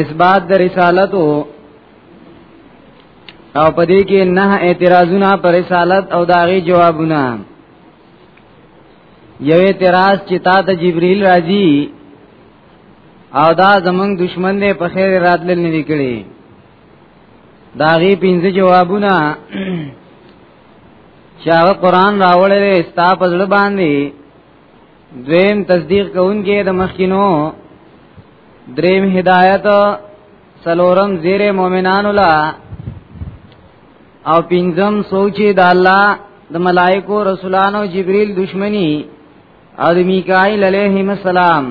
اثبات د رسالت او پدې کې نه اعتراضونه پر رسالت او داغي جوابونه یو اعتراض چې تا ته جبرئیل راځي او دا زمنګ دشمن نه په خیر راتلل نه وکړي داغي پنځه جوابونه چې هغه قران راوړل ستا په ځړ باندې دویم تصدیق کوونکې د مخکینو دریم هدایت سلورم زیر مومنانو لا او پنځم سوچي د الله د ملائکو رسولانو جبريل دشمنی او د میکائیل علیهم السلام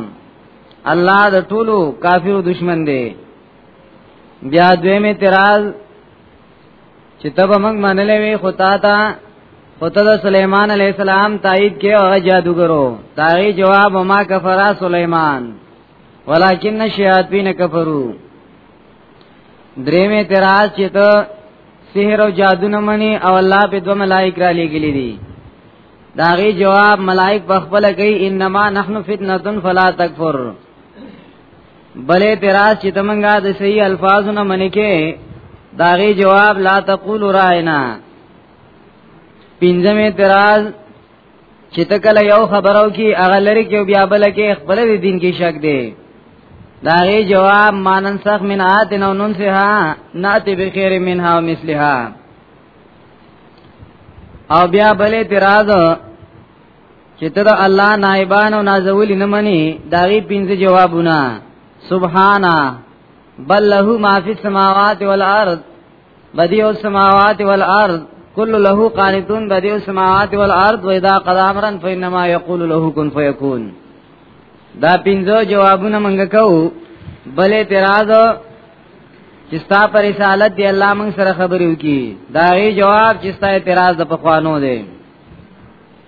الله د ټولو کافرو دشمن دی بیا دویم اعتراض چې تب موږ منلې وي خدا تا خدا د سليمان عليه السلام تایید کې هغه جادوګرو داغي جواب ما کفرا سليمان ولکن الشیاطین کفرو درېمه اعتراض چې ته سحر او جادو نه مني او الله په دوه ملائک را لګلې دي داغي جواب ملائک بخبل کوي انما نحنو فتنه فلا تکفر بلې اعتراض چې تمنګا د صحیح الفاظو نه منې کې داغي جواب لا تقول راینا پنځم اعتراض چې تکله یو خبرو کې هغه لري کې بیا بل کې خپل دین کې شک دی داغي جواب مانن سخ من آت نو نن سه ها ناتی بخیر منها او مثلها او بیا بل اعتراض چې ته د الله نائبان او نازول نه مني داغي پنځه جوابونه سبحانا بل له ما فی السماوات والارض بدیع السماوات والارض کل له قانتون بدیع السماوات والارض و اذا قضى امرا فانما يقول له كن فيكون دا پنځه جوابونه مونږ کوو بلې اعتراض چې ستا پر رسالت دی الله مونږ سره خبرې وکي دا یې جواب چې ستا اعتراض د پخوانو دی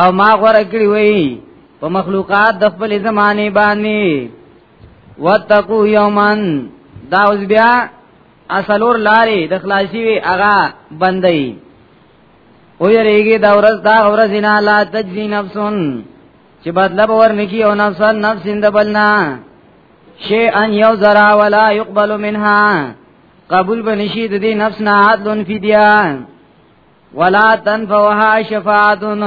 او ما غوړه کړی وای په مخلوقات د خپل زمانه باندې وتقو یومن دا اوس بیا اصلور لاري د خلاصي وی اغا بندي او یریږي دا ورځ دا ورځ نه لا تجزی نفسون چې بدله باور نکی او نفس نفس اند بلنا شی ان یو زرا ولا يقبل منها قبول بنشید دی نفس نه عدل فدیان ولا تنفوها شفاعتن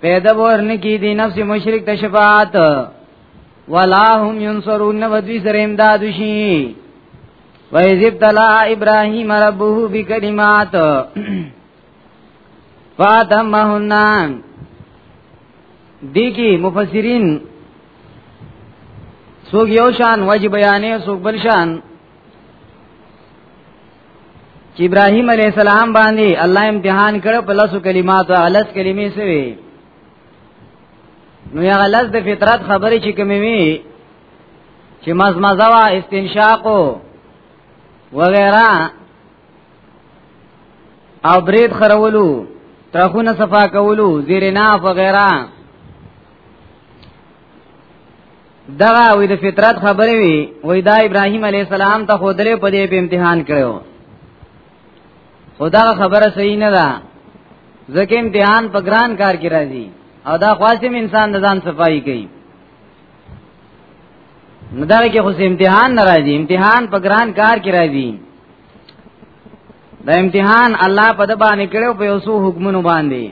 پیدا ورن کی دی نفس مشرک ته شفاعت ولا هم ينصرون ودوی سره امداد شي و اذ ابتلا ابراهيم ربه بكلمات فاتمهن دی کی مفسرین سوګ یو شان وجه بیانې سوګ بل شان چې ابراهيم عليه السلام باندې الله امتحان کړ په لاسو کلماتو غلط کلمې سوي نو یا غلط د فطرت خبرې چې کومې وي چې مزمزه وا استنشاق وغیرہ او برید خرولو ترخونه صفا کولو زیرنا وغیرہ دغه وې د فطرت خبرې وي وې دا ابراهيم عليه السلام ته خودلې په دې په امتحان کړو خدا خبره صحیح نه ده ځکه امتحان په ګران کار کې راځي او دا خاصم انسان د ځان صفائی کوي نو دا کې خو امتحان نه راځي امتحان په ګران کار کې راځي دا امتحان الله په د باندې کړو په یو څو حکمونو باندې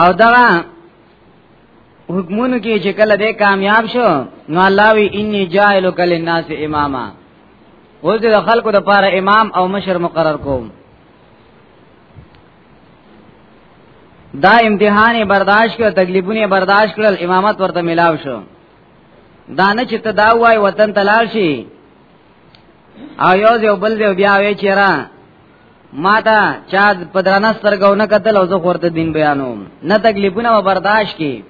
او دا حکمونو کې چې کله دې کامیاب شو نو الله وی انی جاعل کل الناس اماما اوس د خلکو د پاره امام او مشر مقرر کوم دا امتحان برداشت کړ تکلیفونه برداشت کړل امامت ورته ملاو شو دا نه چې ته دا وای وطن تلال شي او یو ځو بل ځو بیا وی چیرې ما ته چا په درنه سترګو نه قتل او زه خورته دین بیانوم نه تکلیفونه و برداشت کی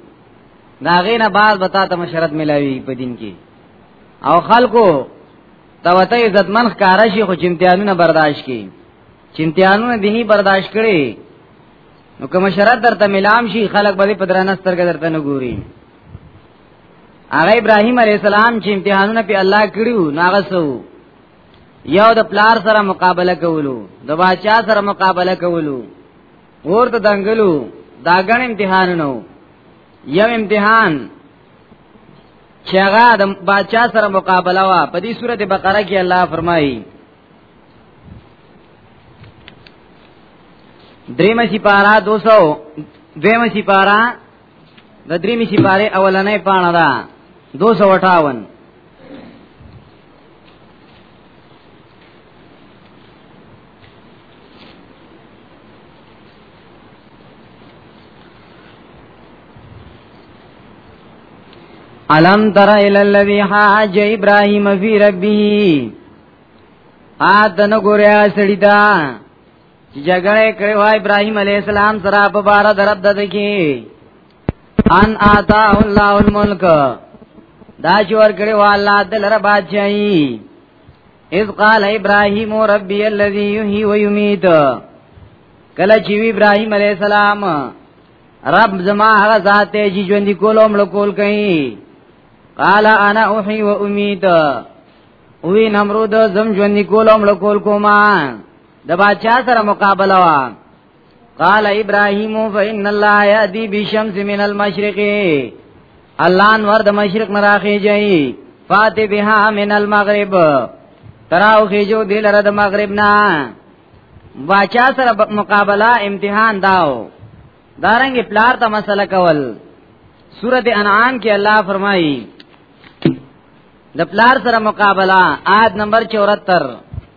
دا غینه بعد بتا ته مشرت ملاوی په دین کې او خلکو توته عزتمن ښکارا شي خو چمتیانونه برداشت کی چمتیانونه دینی برداشت کړي نو کوم شرط درته ملام شي خلک به په درنه سترګه درته نه ګوري هغه ابراهيم عليه السلام چې امتحانونه په الله کړیو ناغه سو یو د پلار سره مقابله کولو د باچا سره مقابله کولو ورته دنګلو دا غن امتحانونه یو امتحان چې هغه د باچا سره مقابله وا په دې سورته بقره کې الله فرمایي دریم سپارا 200 دویم سپارا د درې می سپاره اولنې پاڼه ده 258 علم تر الى الذي حاج ابراهيم في ربه آد نګوریا سړی دا جګړه کړو ابراهيم عليه السلام سره په بار درب د دکی ان آتا الله الملک دا چې ور کړو الله دلر بادشاہي اذ قال ابراهيم ربي الذي يحيي ويميت کله چې ابراهيم عليه السلام رب زما هغه ذات چې ژوند کولم لکول کوي قال انا احي و اميت وی نمرود زم ژوند کولم لکول کوما د بادشاہ سره مقابله وا قال ابراهيم فإن الله يأتي بالشمس من المشرق الله انور د مشرق نه راخي جاي فات بها من المغرب تراو خيجو دلره د مغرب نه باچا سره مقابله امتحان داو دارنګ پلار ته مسله کول سورته انعام کې الله فرمایي د پلار سره مقابله آیت نمبر 74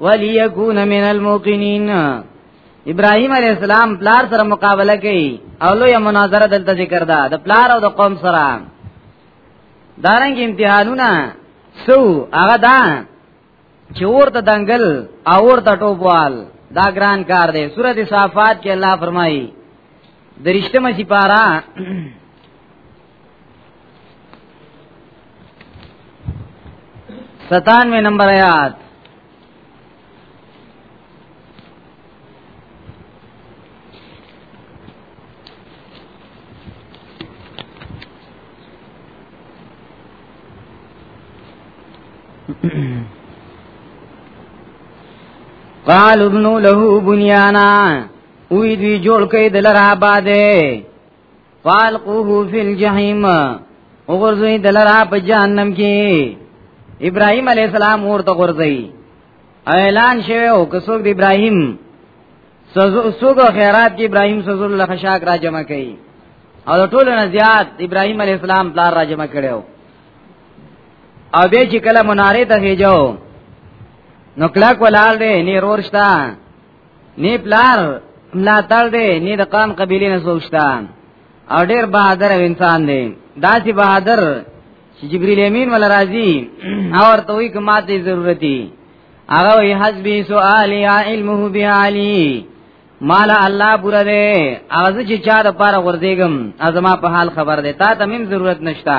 وليكون من الموقنين ابراهيم عليه السلام پلار سره مقابله کوي او لوی مناظره دلته ذکر ده د پلار او د قوم سره دارنګ امتحانونه سو هغه دا چې ورته دنګل او ورته ټوبوال دا ګران کار دی سورته صافات کې الله فرمایي درشتمه سپارا ستانوے نمبر آیات قال ابن له بنيانا وی دوی جوړ کړي د لرا باندې فالقوه فی الجحیم وګرځوي دلرا په جهنم کې ابراهیم علی السلام ورته ورځي اعلان شوی او کڅوګ د ابراهیم سزو سوګ خیرات کې ابراهیم سزو الله خشاک را جمع کړي او ټول نه زیات ابراهیم علی السلام پلار را جمع کړو او به چې کله مناره ته هیجو نو کلاک ولال دی نیر ورشتہ نه پلار ملا تړ دی نه د قام قبیلې نه سوچتا او ډیر بہادر انسان دی داسې بہادر چې جبرئیل امین ول راضی او ورته وی کما ته ضرورت دی هغه وی حسبی سوال یا علمه بعلی مال الله پورا دی هغه چې چا د پاره ورځېګم ازما په حال خبر دی تا تمیم ضرورت نشتا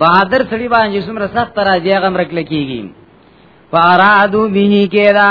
بہادر سړي باندې څومره سخت راځي هغه مرکل کیږي فارادو به کېدا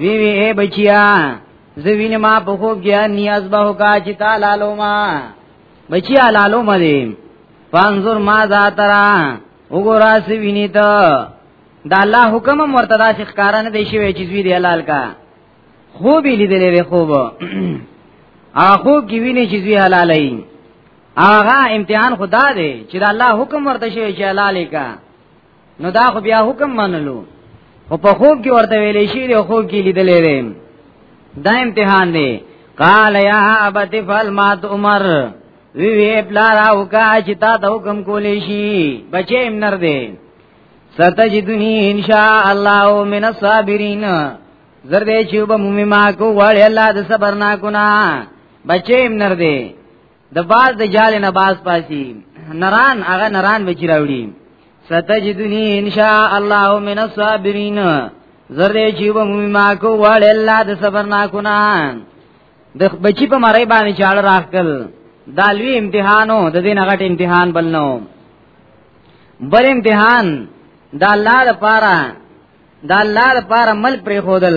وی وی اے بچیا زوین ما په خوب کې نیاز به کا چې تعالی لو ما بچیا لالو ما دی فانظر ما ذا ترا وګورا سی ویني ته دا الله حکم مرتدا چې ښکارانه دی شوی چې زوی دی حلال کا خوب لیدلې وی خوب اخو کې ویني چې زوی حلالای هغه امتحان خدا دی چې د الله حکم ورته شوی چې حلالې کا نو دا خو بیا حکم منلو او په خوب کې ورته ویلې شي دی خوب کې لیدلې دی دا امتحان دی قال یا ابت فل ما عمر وی وی پلا راو کا چې تا ته حکم کولې شي بچې امنر دی ستجدنی ان شاء الله من الصابرین زردې چې به مې ما کو وړي الله د صبر نا کو نا بچې امنر دی د باز د جال نه باز پاسی نران هغه نران به چراوړي ستجدنی ان شاء الله من الصابرین زرې چې و مې ما کو وړ الله د صبر نا کو نه د بچی په مړی باندې چاړ راخل دا لوی امتحانو د دې نه غټ امتحان بلنو بل امتحان دا الله لپاره دا الله لپاره ملک پرې خودل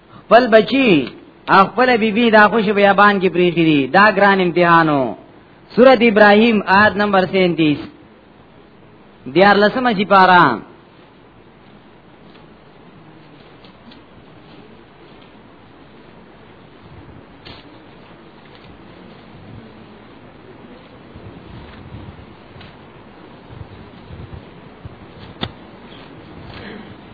خپل بچی خپل بیبي دا خوش بیابان کې پریخي دي دا ګران امتحانو سورۃ ابراهیم آیت نمبر 37 دیار لسمه چې پارا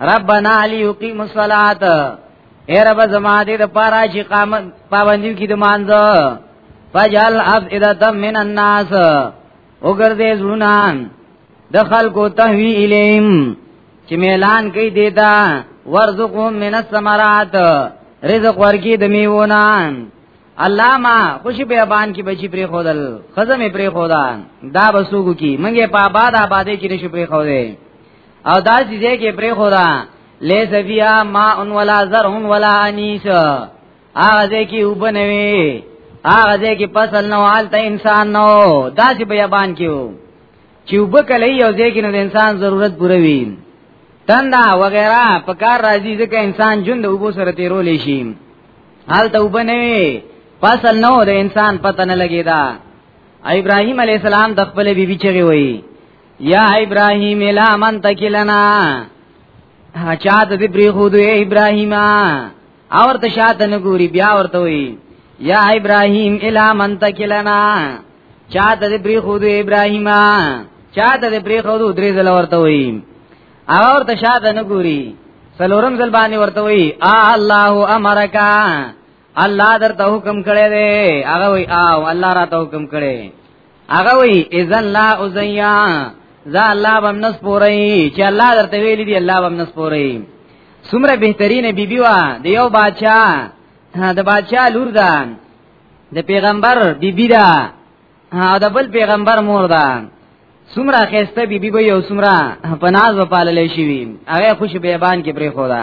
ربنا ليقيم الصلاه اے رب زما دې د پاره چې قامت پابندي کې د مانځه فجل افئده من الناس وګرځې زړونه د خلکو تهوی الیم چې ميلان کوي دیتا ورزقهم من الثمرات رزق ورکی د میوونه علامہ خوشی په ابان کې بچی پری خودل خزمه پری خودان دا بسوګو کی منګه په آباد آبادې کې نشو پری خودې او دا چې دې کې پرې خو دا لیس بیا ما ان ولا زر ان ولا انیس هغه دې کې وبنوي هغه دې کې فصل نو حالت انسان نو دا چې بیابان کېو چې وبکلې یو دې کې نو انسان ضرورت پوره وي تندا وغیرہ پکار راځي ځکه انسان جون د وبو سره تیرول شي حال ته وبنوي فصل نو د انسان پته نه لګیدا ابراهيم عليه السلام د خپل بیبي چغي وایي یا ابراهیم الا من تکلنا چاته دې پری خو دې ابراهیم اور ته شاته نګوري بیا ورته وي یا ابراهیم الا من تکلنا چاته دې پری خو دې ابراهیم چاته دې پری خو دې درې ځل ورته وي اور ته شاته نګوري سلورم ځل باندې ورته وي ا الله امرکا الله درته حکم کړی دی هغه وی او الله راته حکم کړی هغه وی اذن لا ازیا ذا الله بم نس پوری چې الله درته ویلی دی الله بم نس پوری سمره بهترینه بیبی وا د یو بادشاہ د بادشاہ لور ده د پیغمبر بیبی ده او د بل پیغمبر مور ده سمره خسته بیبی به یو سمره پناز وپالل شي هغه خوش بیابان کې پرې خو ده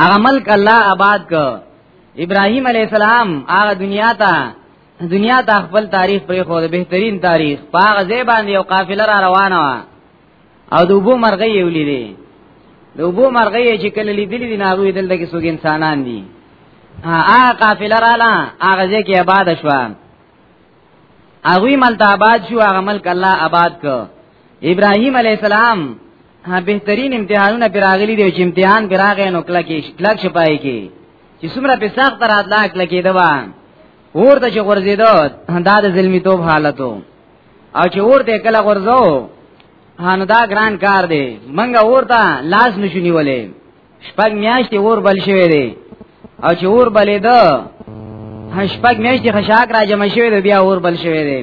هغه ملک الله آباد ک ابراهيم عليه السلام هغه دنیا ته دنیا ته خپل تاریخ پرې خو د بهترین تاریخ پاغه زی باندې یو قافله را روانه وا او د وبو مرغې یو لیدې د وبو مرغې چې کله لیدلې دي ناغوی دلته کې څوګ انسانان دي هغه قافله را لا هغه ځای کې آباد شو هغه ملته آباد شو هغه ملک الله آباد ک ابراهيم عليه السلام ها بهترین امتحانونه براغلی دی چې امتحان براغې نو کله کې کله چې پای کې چې څومره په سخت راتلا کله کې دوا اور ته چې ورزیدو دا د ظلمی توپ حالتو او چې اور ته کله ورزو هانو دا ګران کار دی منګه اور ته لاس نشونی ولې شپږ میاشتې اور بل شوی دی او چې اور بلې ده شپږ میاشتې خشاک را جمع شوی دی بیا اور بل شوی دی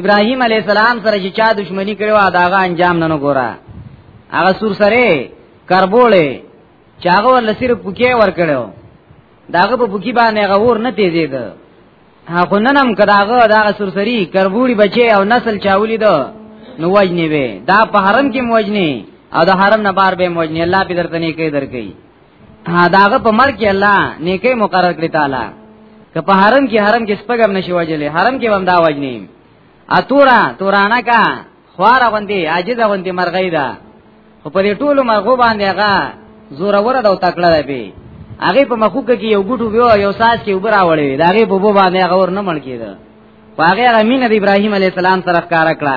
ابراهيم عليه السلام سره چې چا دښمنی کړو داغه انجام نه ګورا هغه سور سره کربوله چاغه ول صرف پوکي ور کړو داغه په پوکي باندې هغه ور نه تیزید هغه ننم کداغه داغه سور سری کربوړي بچي او نسل چاولی دو نو وجنی وي دا په حرم کې موجنی او د حرم نه بار به موجنی الله په درتنی کې درکې ها داغه په مرګ کې الله نیکه مقرر کړی تعالی که په حرم کې حرم کې سپګم نشي وجلې حرم کې هم دا وجنی اتورا تورانه کا خوار غوندي عاجز غوندي مرغی دا خو په دې ټولو مرغو باندې هغه زور وره دا تکړه دی به هغه په مخو کې یو ګټو ویو یو ساس کې وبرا وړي دا هغه په بو باندې هغه ور نه مړ کیده هغه امین د ابراهیم علی السلام سره ښکارا کړه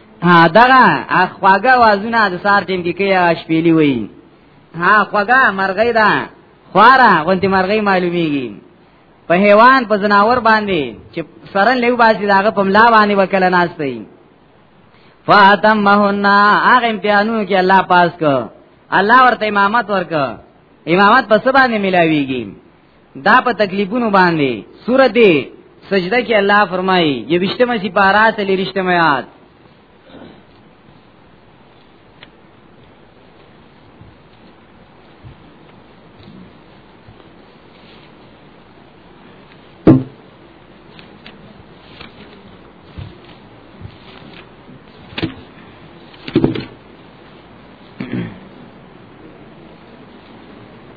ها دغه اخواګه وازونه د سار ټیم کې کیا شپېلی وای ها خوګه مرغی دا خوارا غونتی مرغی معلومیږي په حیوان په زناور باندې چې سرن لیو باسي داغه په ملا باندې وکړه ناشته فاتمهن هغه امتحانو کې الله پاس کو الله ورته امامت ورک امامت په سبا نه ملاويږي دا په تکلیفونو باندې سورته سجده کې الله فرمایي یوشتمه سی پارا سلی رښتمه یاد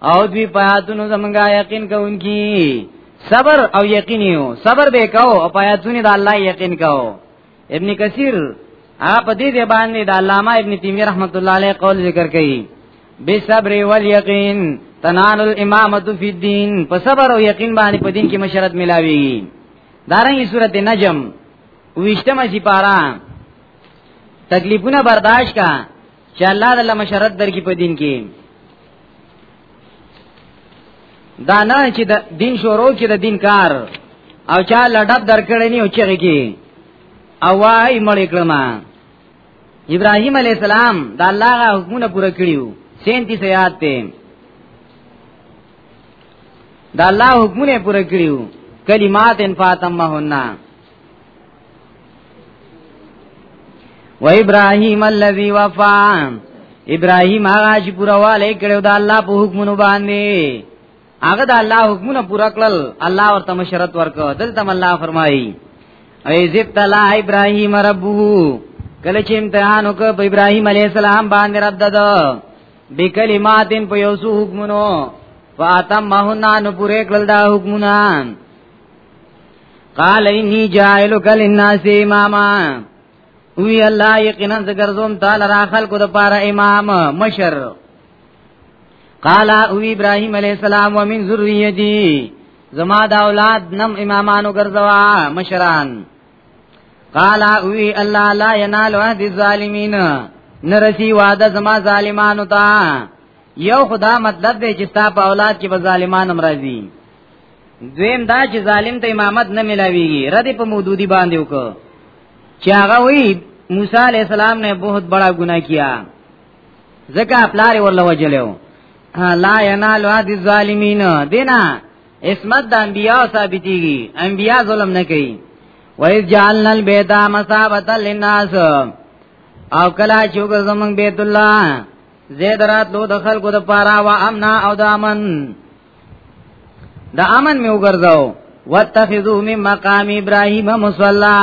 او دوی پیاتونو زمونږه یقین کوونکی صبر او یقین یو صبر به کو او پیاتونو د الله یقین کو ابن کثیر اپ دې دې باندې د علامه ابن تیمیه رحمت الله علیه قول ذکر کړي به صبر او یقین تنال الامامه فی الدین په صبر او یقین باندې په دین کې مشرت ملاوي دارنګه سورته نجم وشتمه سي پارا تکلیفونه برداشت کا چې الله د لمه شرط درکې په دین کې دا نه چې د دین شروع کې د دین کار او چا لډب درکړې نه او چېږي کې او وايي مړ کړم ابراهيم عليه السلام د الله غا حکمونه پوره کړیو 37 آیات ته د الله حکمونه پوره کړیو کلمات ان فاطمه هننا و ابراهيم الذي وفا ابراهيم هغه چې پورا والي کړو د الله په حکمونو باندې هغه د الله حکمونه پورا کړل الله ورته مشرت ورکړ دلته الله فرمایي اي ذب تلا ابراهيم ربه کله چې امتحان وکړ په ابراهيم عليه السلام باندې رب ددو بکلماتن په یو څو حکمونو فاتم مهنا نو پورې کړل دا حکمونه قال انی جاعلک للناس اماما وی الله یقینا زګرزوم تعالی را خلکو د پاره امام مشر قال او ابراهيم عليه السلام ومن ذريتي زما دا اولاد نم امامانو ګرځوا مشران قال او الله لا ينال عهد الظالمين نرسي وعده زما ظالمانو ته یو خدا مطلب دی چې ستا په اولاد کې به ظالمان هم راځي دویم دا چې ظالم ته امامت نه ملاویږي رد په مودودی باندې وکړه چې هغه وی موسی علی السلام نے بہت بڑا گناہ کیا زکه پلار ورله وجلو لا ینال عاد الظالمین دینا اسمت د انبیاء ثابتیږي انبیاء ظلم نه کوي وَإِذْ جَعَلْنَا الْبَيْتَ مَثَابَةً لِلنَّاسِ او کلا چې وګرځم بیت الله زید رات لو د خلکو د پاره وا امنا او د امن دا امن می وګرځاو واتخذو من مقام ابراهیم مصلا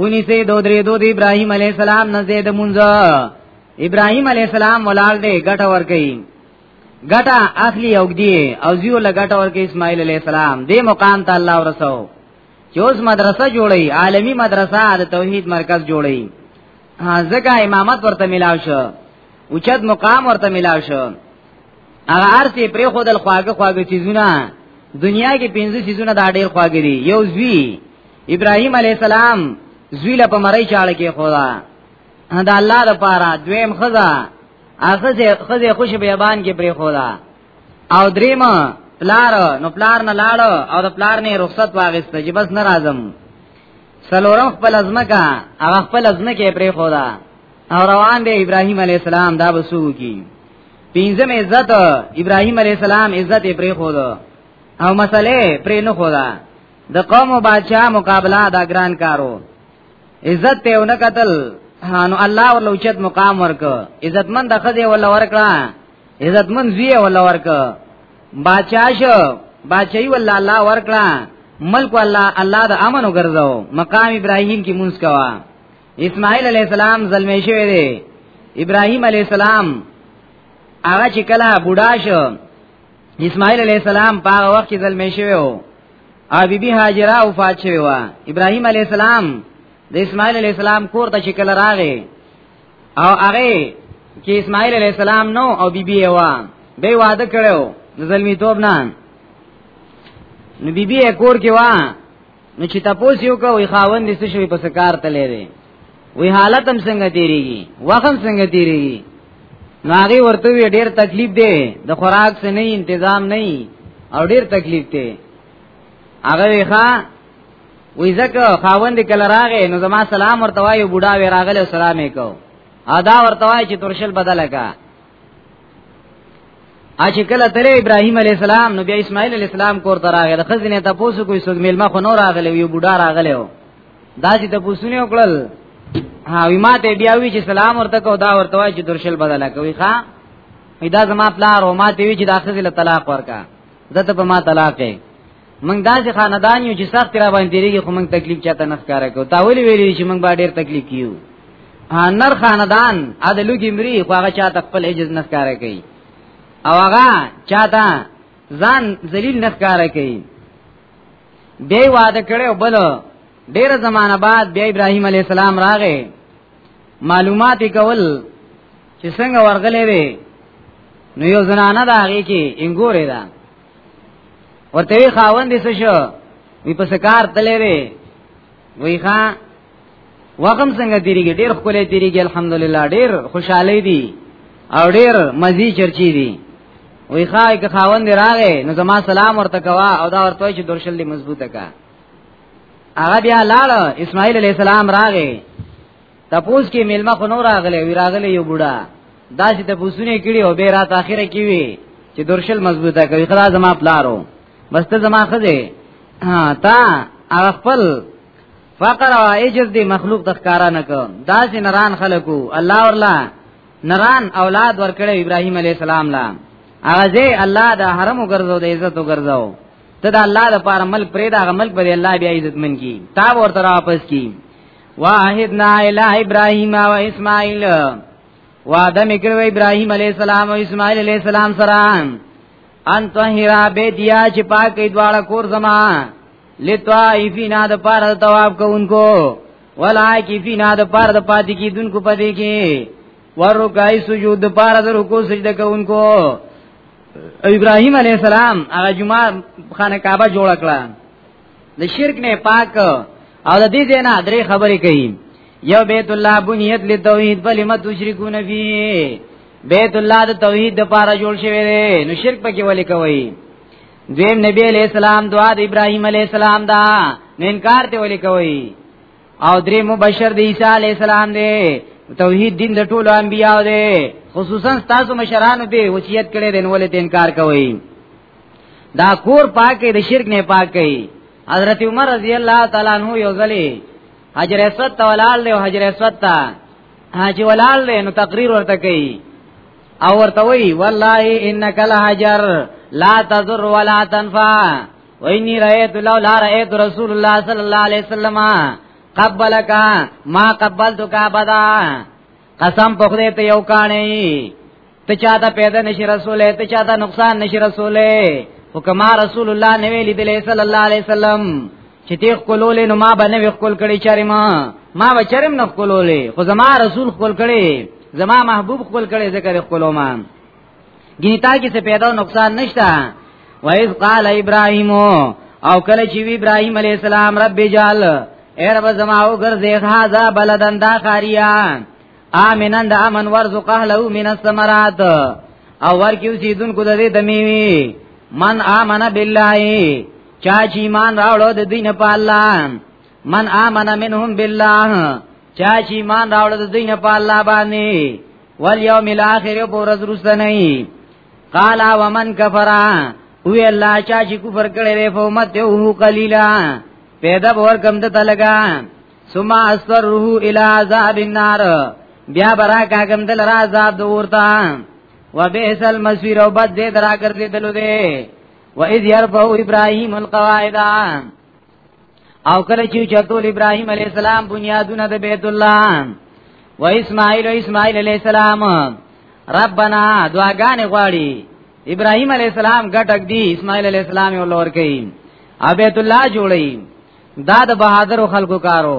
اونی سه دو درې دو دی ابراهیم علی السلام نه زید مونږ ابراهیم علی السلام ولال دی ګټه ور کوي ګټه اخلي او دی او زیو لګټه ور کوي اسماعیل علی السلام دې مقام ته الله ورسو چوز مدرسه جوړي عالمی مدرسه د توحید مرکز جوړي ځکه امامت ورته ملاو شو اوچت مقام ورته ملاو شو هغه ارته پرې خو دل خواګه خواګه چیزونه دنیا کې پنځه چیزونه دا ډېر خواګه دي یو زوی ابراهیم علی السلام زوی له پمړی چاړه کې خدا دا الله د پاره دویم خزا اخزه خزه خوش بیابان کې پرې خدا او دریم پلار نو پلار نه لاړ او د پلار نه رخصت واغسته چې بس ناراضم سلورم خپل ازمکا هغه خپل ازمکه پرې خدا او روان دی ابراهیم علی السلام دا بسو کی پینځم عزت ابراهیم علی السلام عزت پرې خو دو او مسئله پرې نه خو دا د قوم او بادشاہ مقابله دا ګران کارو عزت ته ونه قتل نو الله ورله اوچت مقام ورک عزت مند خزه ولا ورکړه عزت مند زی ولا ورک بادشاہ شو بادشاہي ولا الله ورکړه ملک ولا الله د امن وګرځاو مقام ابراهیم کی مونږ کوا اسماعیل علی السلام زلمی شوی دی ابراهیم علی السلام هغه چې کله بوډا شو اسماعیل علی السلام په هغه وخت کې زلمی شوی وو او بیبي هاجره وفات شوی و ابراهیم علی السلام د اسماعیل علی السلام کور ته چې کله راغی او هغه کې اسماعیل علی السلام نو او بیبي یې و به واده کړو زلمی توب نه نو بیبي کور کې و نو چې تاسو یو کوي خاوند دې شوی په سکار تلې دی وی حالت هم څنګه تیریږي وخت څنګه تیریږي نو هغه ورته وی ډیر تکلیف دی د خوراک څخه نه تنظیم نه او ډیر تکلیف دی هغه ښا وی زکه خاوند کله راغې نو زما سلام ورته وایو بوډا وی راغله سلام وکاو ادا ورته وای چې ترشل بدل کا اچ کله تر ابراهيم عليه السلام نو بیا اسماعیل عليه السلام کور ته راغی د خزینه ته پوسو کوی سګ ملما خو نور راغلی یو بوډا راغلی و دا چې ته پوسونه وکړل ها وی ماته بیا وی چې سلام ورته کو دا ورته وای چې درشل بدل کوي ښا دا زما پلار او ماته وی چې دا خزینه طلاق ورکا زته په ما طلاق یې موږ داسې خاندان یو چې سخت را باندې ریږي خو موږ تکلیف چاته نه ښکارا کو تا ولې ویلې چې موږ به ډیر تکلیف کیو نر خاندان ا د لوګي مری خو هغه چاته خپل عجز نه ښکارا کوي او هغه چاته ځان ذلیل نه ښکارا کوي دی واده کړي او بل ډیره زمانہ بعد بیا ابراهیم علی السلام راغې معلومات کول چې څنګه ورغلې وي نو یو زنانه دا هغه کې انګورې ده ورته وی خاوند دې شو وی په سکار تلې وی وی ښا وقم څنګه دیریږي ډیر خپلې دیریږي الحمدلله ډیر خوشاله دي او ډیر مزي چرچی دي وی ښا یک خاوند دې راغې نو زما سلام ورته کوا او دا ورته چې درشل دې مضبوطه کا هغه بیا لاړ اسماعیل علی السلام راغې تپوس کې میلمه خو نور راغله وی راغله یو بوډا دا چې تپوسونه کړي او به رات اخره کې وی چې درشل مضبوطه کوي خلا زما پلارو بس ته زما خزه تا خپل فقر او عجز دی مخلوق تخکارا نک دا چې نران خلقو الله ورلا نران اولاد ورکړي ابراهيم عليه السلام لا اغه الله دا حرم وګرځو د عزت وګرځو ته دا الله د پاره ملک پرې دا ملک پرې الله بیا عزت من کی تا ورته واپس کی واحدنا الی ابراهیم و اسماعیل وعده میکړ و ابراهیم علی السلام او اسماعیل علی السلام سره ان طهرا بیتیا چې پاکې دواړه کور زما لطائفینا د پاره تواب کوونکو ولا کیفینا د پاره د پاتې کیدونکو پدې کې ورکای سجود د پاره د رکوع سجده کوونکو ابراهیم علی السلام هغه جمعه خانه کعبه جوړ کړه د شرک نه پاک او د دې نه درې خبرې کوي یو بیت الله بنیت لتوحید بل ما تشرکون فی بیت الله د توحید د پاره جوړ شوی دی نو شرک پکې ولې کوي دویم نبی علیہ السلام دعا د ابراهیم علیہ السلام دا نه انکار ته ولې کوي او درې مبشر د عیسی علیہ السلام دی توحید دین د ټولو انبیاء دی خصوصا تاسو مشرانو به وصیت کړی دی نو ولې انکار کوي دا کور پاکه د شرک نه پاکه حضرت عمر رضی الله تعالی عنہ یو ځلی حجر اسود ته ولال دی حجر اسود ته حاجی ولال دی نو تقریر ورته کوي او ورته وی والله انک الحجر لا تضر ولا تنفع وإني رأيت لو لا رأيت رسول الله صلى الله عليه وسلم قبلك ما قبلتك أبدا قسم په خدای ته یو کانه ته چاته پیدا نشي رسوله ته چاته نقصان نشي رسوله حکما رسول الله نبی لیدلې صلی الله علیه وسلم چې تی خپلولې نو ما باندې وکول کړي چاري ما ما بچرم نه خپلولې خو زما رسول خپل کړي زما محبوب خپل کړي ذکر خپلومان ګینه تا کې څه پیدا نقصان نشته وایز قال ابراهیم او کله چې ابراهیم علی السلام رب جال اے رب زما او ګرځه هاذا بلدن دا خاریا امنن د امن ورزق اهله من الثمرات او ورکیو سیدون کو د دې دمیوی من امن بالله چا چې ایمان راوړو د دین په الله من امن منهم بالله چا چې ایمان راوړو د دین په الله باندې والیوم الاخر په ورځ وروسته نه قال ومن کفر وی الله چا چې کفر کړي وي فومت هو قليلا پیدا ور کم د تلګا ثم اسره الى عذاب النار بیا برا کاګم دل را عذاب د ورتا وبئس المصير وبد دې درا ګرځې دلو دې واذ يرفع ابراهيم القواعد او کله چې چتول ابراهيم عليه السلام بنيادونه د بيت الله و اسماعیل و اسماعیل علیہ السلام ربنا دعاګانې غواړي ابراهيم عليه السلام ګټک دی اسماعیل عليه السلام یې ولور کوي او بیت الله جوړي دا د بهادر خلکو کارو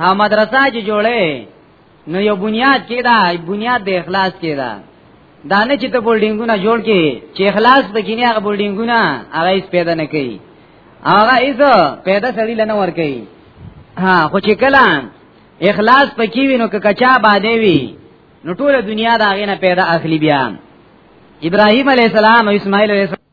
ها مدرسه چې جوړه نو یو بنیاد کې دا بنیاد د اخلاص کې دا دا نه چې ته بولډینګونه جوړ کې چې اخلاص د کینه هغه بولډینګونه هغه هیڅ پیدا نه کوي هغه هیڅ پیدا سړی لنه ور کوي ها خو چې کله اخلاص پکې وینو که کچا باندې وي نو ټول دنیا دا غینه پیدا اخلي بیا ابراهيم عليه السلام او اسماعیل عليه السلام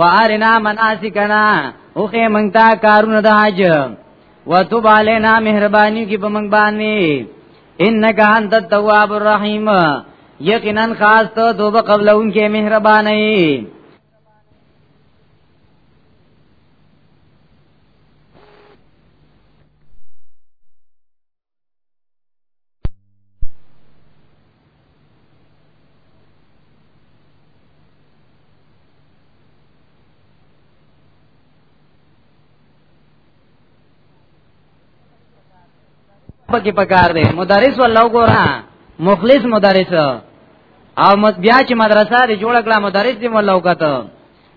وارنا مناسکنا اوخه مونږ ته کارونه د حج وتوب علینا مهربانی کی په مونږ باندې انک انت التواب الرحیم یقینا خاص ته توبه قبل اونکه مهربانه پکې پکار دی مدرس والله ګورا مخلص مدرس او بیا چې مدرسه دې جوړ کړه مدرس دې مولا وکړه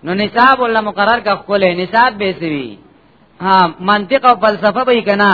نو نصاب ولا مقرر کا خپل نصاب به سوي ها منطق او فلسفه به کنا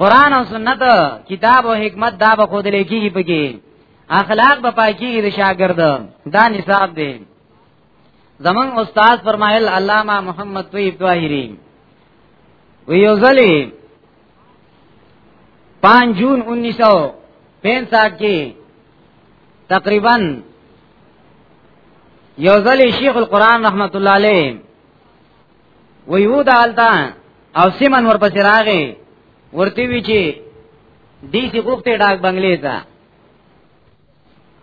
قران او سنت کتاب او حکمت دا به خود لیکيږي پکې اخلاق به پاکيږي د شاګرد دا نصاب دی زمون استاد فرمایل علامہ محمد طیب طاهری ویوزلی 5 جون 1965 کې تقریبا یوزلی شیخ القرآن رحمت الله علیه ویو دالتا او سیمن ورپسې راغی ورته وی چې دې چې غوښته ډاک بنگلې ته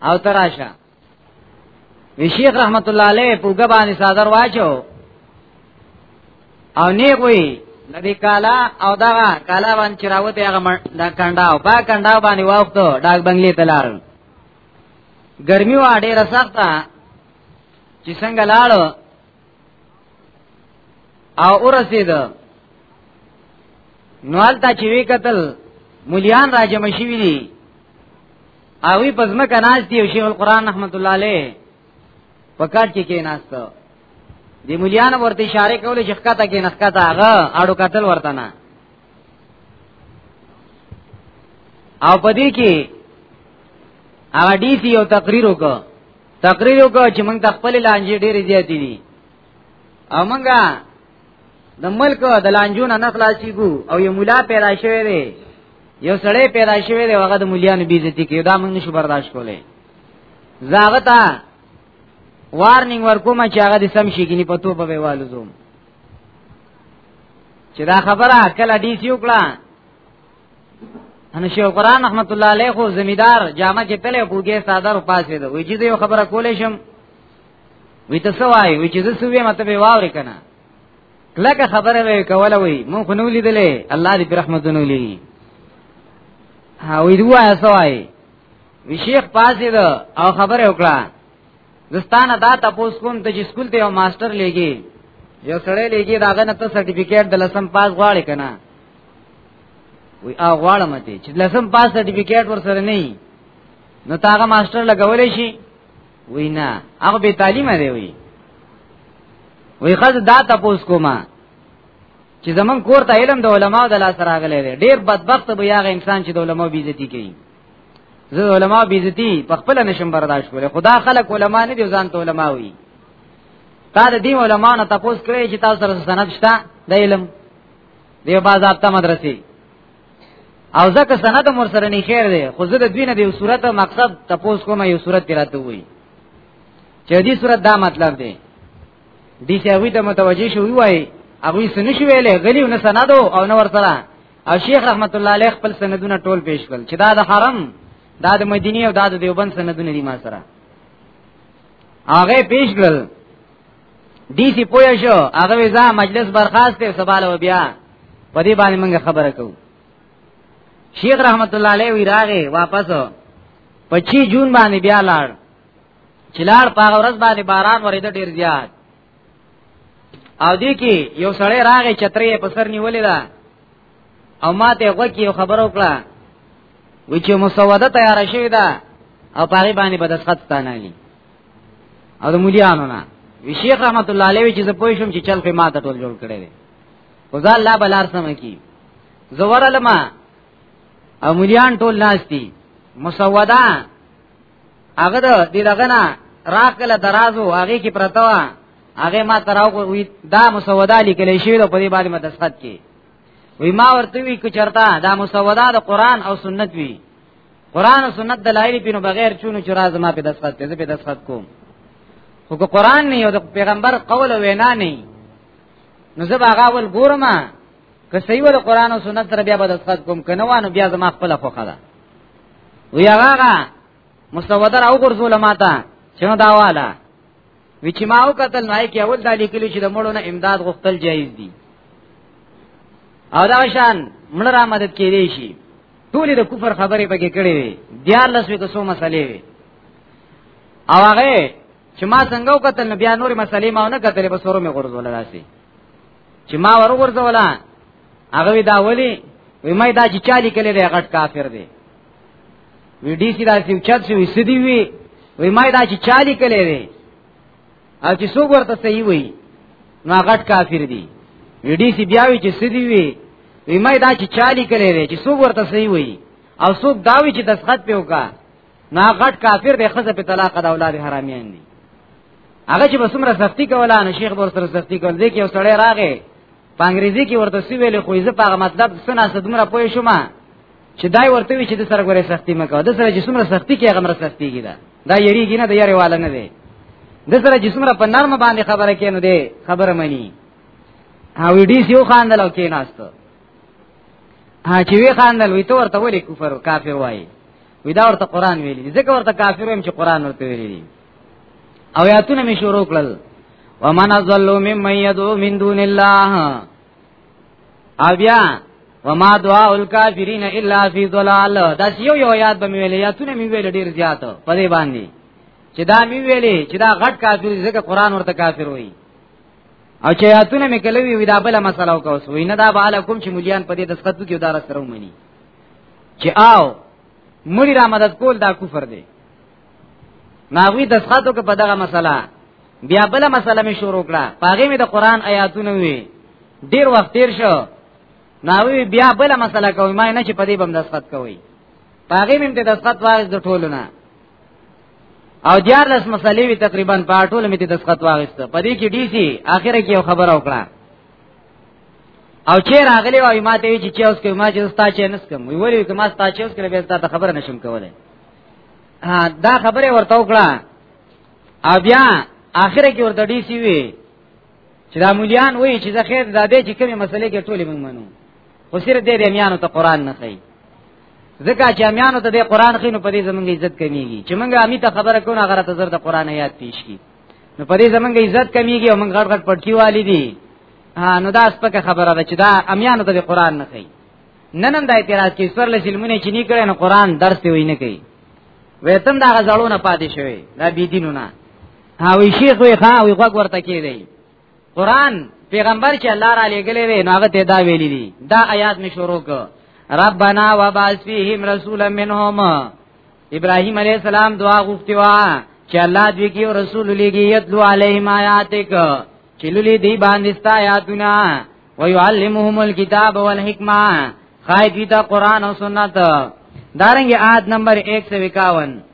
او تراشه وی شیخ رحمت الله علیه په ګبانی صادر واچو او نه وی ندی کالا او دا کالا باندې چراوته هغه دا کنډاو با کنډاو باندې واوخته ډاک بنگلې ته لار ګرمي وا ډیره سخته چې څنګه لاړو او ورسید نو حالتا چې وی قتل مليان راجم شي وی دي او وی پزما کناز دی شیخ القران رحمت الله علیه پکات کې کې ناستو دی مليان ورته اشاره کولې چې ښکته کې نخکته هغه اړو قتل ورته نه او پدې کې هغه ډي سي یو تقریر وکړ تقریر وکړ چې موږ خپل لانجې ډېرې زیاتې دي او موږ د ملک د لانجو نه خلاصيګو او یو مولا پیدا شوی دی یو سړی پیدا شوی دی هغه د مولیانو بیزتی کې دا موږ نشو برداشت کولای زاغتا وارنینګ ورکوم چې هغه د سم شي کې نه پتو په ویوالو زوم چې دا خبره کله ډی سی وکړه ان شیخ قران رحمت الله علیه خو زمیدار جامه کې تله کوګه ساده او پاسې ده وی چې یو خبره کولې شم وی ته سوای وی چې زه سوې مته به واورې کنه کله خبره وی کوله وی مون خو نو لیدلې الله دې برحمتونو لیږي ها وی دوه سوای وی شیخ پاسې ده او خبره وکړه زستانه دا تاسو کوم ته چې سکول ته یو ماستر لګي یو سړی لګي داغه نه ته سرټیفیکیټ د لسم پاس غواړي کنه وی ا غواړم ته چې لسم پاس سرټیفیکیټ ور سره نه نو تاغه ماستر لګولې شي وی نه هغه به تعلیم دی وی وی خز دا تاسو کومه چې زمون کور ته علم د علماو د لاس راغلی دی ډیر بدبخت به یاغه انسان چې د علماو بیزتی کوي زه علما بیزتی په خپل نشم برداشت کوله خدا خلق علما نه دي ځان ته علما وي تا د دې علما نه تاسو کړی چې تاسو سره سند شته د علم دی بازابته مدرسې او ځکه سند مور سره نه خیر دی خو زه د دوی نه دی صورت مقصد تاسو کومه یو صورت پیراته وي چې دې صورت دا مطلب دی دې چې وي ته متوجي شو وي هغه سنشوي له غلیو نه سندو او نه ورته او شیخ رحمت الله علیه خپل سندونه ټول پیش کړل چې دا د حرم دا د مدینه او دا د دیوبند سندونه دي ما سره هغه پیش کړل دی سی پوه شو هغه وزا مجلس برخاست ته سوال و بیا په دې باندې موږ خبره کوو شیخ رحمت الله علیه وی راغه واپس 25 جون باندې بیا لاړ چلاړ پاغه ورځ باندې باران ورېده ډیر زیات او دې کې یو سړی راغی چترې په سر نیولې ده او ماته غوکی یو خبر وکړه و چې مسوده تیار شوې ده او پاره باندې بدسخت ستانه لې او د مليانو نه وی شیخ رحمت الله علیه چې زه پوه شم چې چل په ماته ټول جوړ کړي دي خو ځا الله بلار سم کی زور علما او مليان ټول ناشتي مسوده هغه د دې دغه نه راکله درازو هغه کې پرتا و هغه ما تراو کو وی دا مسودا لیکل شوی په دې باندې مدسخت کې وی ما ورته وی کو چرتا دا مسودا د قران او سنت وی قران او سنت دلایل پینو بغیر چونو چې راز ما په دسخت کې زه په دسخت کوم خو که قران نه یو د پیغمبر قول او وینا نه نو زه باغه ول ګورم که صحیح ول قران او سنت تر بیا به دسخت کوم کنه وانه بیا زما خپل خوخه ده وی هغه مسوده راو ګرځول ماته چې نو دا والا وی چې ما او قتل نه کې اول دالی کلی چې د مړو نه امداد غوښتل جایز دي او دا شان مړ را مدد کېدی شي ټولې د کفر خبرې پکې کړې وي دیار لسوي که څو مسلې وي او هغه چې ما څنګه وکتل بیا نور مسلې ما نه کتلې په سورو مې غرض ولا راسي چې ما ورغورځولا هغه دا ولی وی مې دا چې چالي کړي دی غټ کافر دی وی ډی سی دا چې چت سی وسدی وی وی مې دا چې چالي کړي دی او چې څوک ورته صحیح وی نو غټ کافر دی وی ډی سی بیا وی چې سدی وی وی مې دا چې چالي کړي دی چې څوک ورته صحیح وی او څوک داوی چې دسخط په وکا نه غټ کافر دی خزه په طلاق د اولاد حرامیان دي هغه چې بسمره سختی کوله نو شیخ ور سره سختی کول دي کې یو سړی راغی په انګریزي کې ورته سی ویلې خو یې په هغه مطلب سنا صدمره پوه شوم چې دای ورته وی چې د سره غره سختی مکو د سره جسمره سختی کې هغه مر سختی کیده دا یریږي نه د یاري والا نه دی د سره جسمره په نرم باندې خبره کینو دی خبره مني او ډی سیو خاندل او کیناستو ها چې وی خاندل وی ته ورته ولې کفر کافر وای ودا ورته قران ویلي ځکه ورته کافر ویم چې قران ورته ویلي او یاتونه می شروع کړل ومن ظلوا ممن يدعو من دون الله اویا وما دعاء الكافرين الا في ضلال دا یو یو یاد به ویلې یاتونه می ویل ډیر زیات په دې باندې چې دا می ویلې چې دا غټ کافر ځکه قران ورته کافر وایي او چې یاتونه می کلوي وی دا بل مسله وکوس وینه دا بالا کوم چې مليان په دې دسخت کې ودار سره ومني چې آو مړي را مدد کول دا کفر دی ناغوی دسخاتو که په دغه مسله بیا بل مسله می شروع کړه پاغه می د قران آیاتونه وی ډیر وخت تیر شو ناوی بیا بل مسله کوي ما نه چې په دې بم دسخط کوي پاغه می ته دسخط واغس د ټولونه او دیار لس مسلې وی تقریبا په ټول می ته دسخط واغسته په دې کې ډی سي اخر کې خبر او کړه او چې راغلی وای ما ته چې چې اوس کې ما چې ستا چې نس کوم وی ویل کوم ستا چې اوس کې به ستا خبره نشم کولای دا خبره ورته وکړه او بیا اخر کې ورته ډی سی وی چې دا مولیان وای چې زه خیر دا دې چې کومه مسلې کې ټولې موږ منو خو سر دې دې میانو ته قران نه خي ځکه چې میانو ته دې قران خینو په دې زمونږ عزت کمیږي چې موږ امیته خبره کوو هغه ته زر د قران یاد پیش کی نو پرې زمونږ عزت کمیږي او موږ غړ غړ پټکی والی دي نو دا سپکه خبره ده چې دا امیانو ته قرآن نه کوي نن هم دا اعتراض کوي سر له فلمونه چې نه کړي نو قرآن درس وي نه کوي ویتم دا غزړونه پاتې شوی دا بی دینونه هاوی شیخ وی خا وی غوږ ورته کیږي قرآن پیغمبر چې الله را لېګلې وي نو هغه ته دا ویلي دي دا آیات می شروع کړ ربنا وبعث فیهم رسولا منهم ابراهيم عليه السلام دعا غوښتي وا چې الله دې کې رسول لګي يتلو عليهم آیاتک چې لولي دی باندې ستا آیاتونه ويعلمهم الكتاب والحکمه خای دې ته قران او سنت دارنګ آد نمبر 151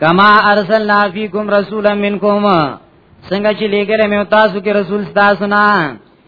کما ارسلنا فیکم رسولا منکم څنګه چې لګره مې تاسو کې رسول تاسو نه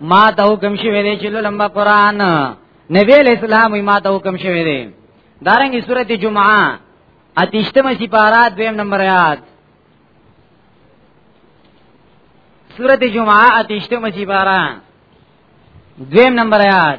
ما ته حکم شوی دی چې لولم قرآن نبی علیہ السلام ما ته حکم شوی دی دارنګي سورته جمعه اتیشتمه سپارا دویم نمبر یاد سورته جمعه اتیشتمه سپارا دویم نمبر یاد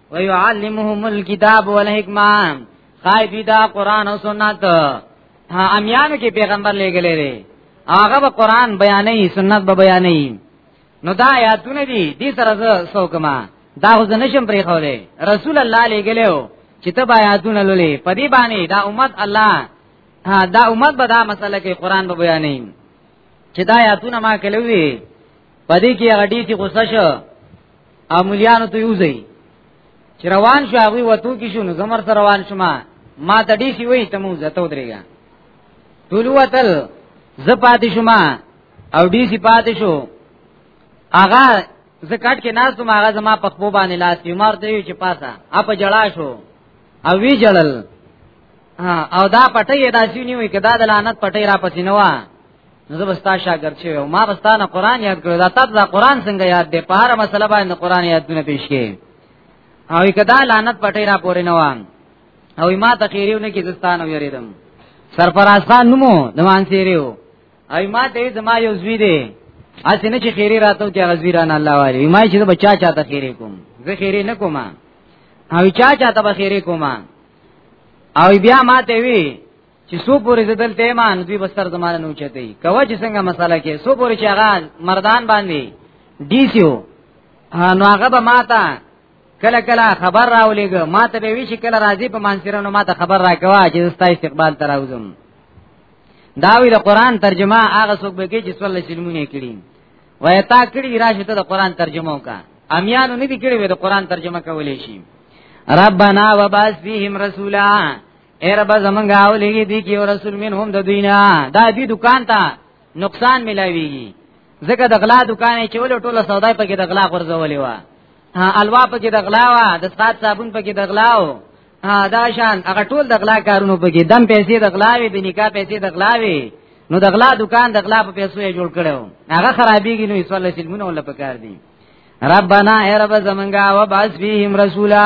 ويعلمهم الكتاب والحکمه خای دوی دا قران او سنت ها امیانو کې پیغمبر لګلې دي هغه به قران بیانې سنت به بیانې نو دا آیاتونه دي دې سره سو کما دا خو نشم پرې خو دي رسول الله لګلو چې ته آیاتونه لولې په دې باندې دا امت الله ها دا امت به دا مسله کې قران به بیانې چې دا آیاتونه ما کلوي پدې کې غډي چې غوسه شو امولیانو ته یوځي چې روان شو هغه وته کې شو نو زمر سره روان شوم ما ته دې سی وې ته مو زته ودرېګا ټول وتل ز پاتې شوم او دې سی پاتې شو هغه زکات کې ناس ته هغه زما په خپل باندې لاس یې مار دی چې پاسا اپ جړا شو او وی جړل او دا پټي دا سینې وي کدا د لعنت پټي را پسینوا نو زه بستا شاګرد شوی او ما بستا نه قران یاد کړو دا تاسو دا قران څنګه یاد دی په هر مسله باندې قران یادونه پیش کړي او کدا لعنت پټی را پورې نه وان او ما تخیریونه کې زستان او یریدم سرفرازان نومو د مان سیریو او ما ته زما یو زوی دی اسی نه چې خیری راتو چې غزویران الله والی ما چې بچا چاته خیری کوم زه خیری نه کوم او چا چاته به خیری کوم او بیا ما ته وی چې سو پورې زدل ته مان دوی بستر زمانه نو چته کوي چې څنګه مساله کې سو پورې چې هغه مردان باندې ډي سیو نو هغه به ماته کله کله خبر راولېګ ماته به وی چې کله راځي په مانسرانو ماته خبر راکوا چې ستا استقبال تراوزم دا وی د قران ترجمه هغه څوک به کې چې صلی الله علیه وسلم کړي وای تا کړي راشه ته د قران ترجمه وکا امیانو نه دي کړي د قران ترجمه کولې شي ربنا وباس فیهم رسولا اے رب زمنګ او لګي دي کې رسول من هم د دوینا دا دې دکان ته نقصان ملاويږي ځکه د غلا دکان چې ول ټول سودا په کې د غلا غرزولې و الوا په کې د غلا و د سات صابون په کې د غلا و دا شان هغه ټول د غلا کارونو په کې دم پیسې د غلا وي د نکاح پیسې د غلا وي نو د غلا دکان د غلا په پیسو یې جوړ کړو هغه خرابېږي نو صلی الله علیه وسلم ول پکار دي ربانا اے رب زمنګا وبعث فیهم رسولا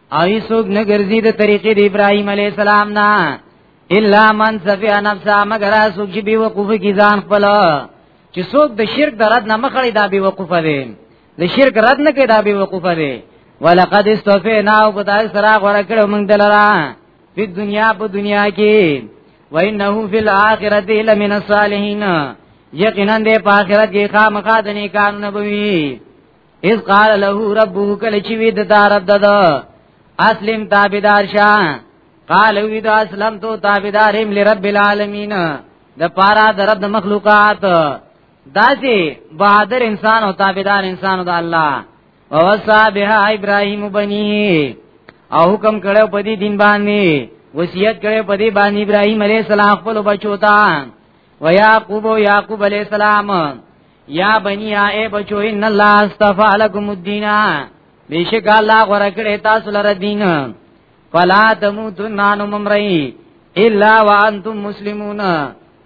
آی سوک نگرزی د طریقې د ابراهیم علی السلام نه الا من سفیا نفسا مگر سوک چې بي وقوف کی ځان خپل چې سوک د شرک د رد نه مخړی دا بي وقوف دی د شرک رد نه کې دا بي وقوف دی ولقد استفینا او په دای سره غوړه کړو موږ دلرا په دنیا په دنیا کې وانه فی الاخرۃ لمن الصالحین یقینا د اخرت کې خامخا د نیکانو نبوی اذ قال له ربه کله چې وی د رب ددا اسلم تابعدار شه قال وی د اسلم تو تابعدارم لرب العالمین د پارا د رب مخلوقات داسې بہادر انسان او تابعدار انسان د الله ووصا بها ابراهیم بنی او حکم کړو په دې دین باندې وصیت کړو په دې باندې ابراهیم علیه السلام خپل بچو ته و یعقوب او یعقوب علیه السلام یا بنی اے بچو ان الله استفا لكم الدین بیشک الله غره کړی تاسو لره دین فلا تموتن ان ممری الا وانتم مسلمون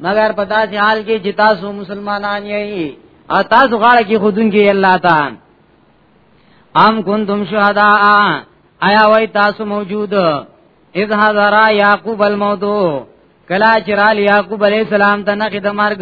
مگر پتا چې حال کې چې تاسو مسلمانان یې او تاسو غاړه کې خودون کې الله تعالی ام کنتم شهداء آیا وای تاسو موجود اذ حضر یعقوب الموت کلا چرال یعقوب علیہ السلام ته نخې د مرګ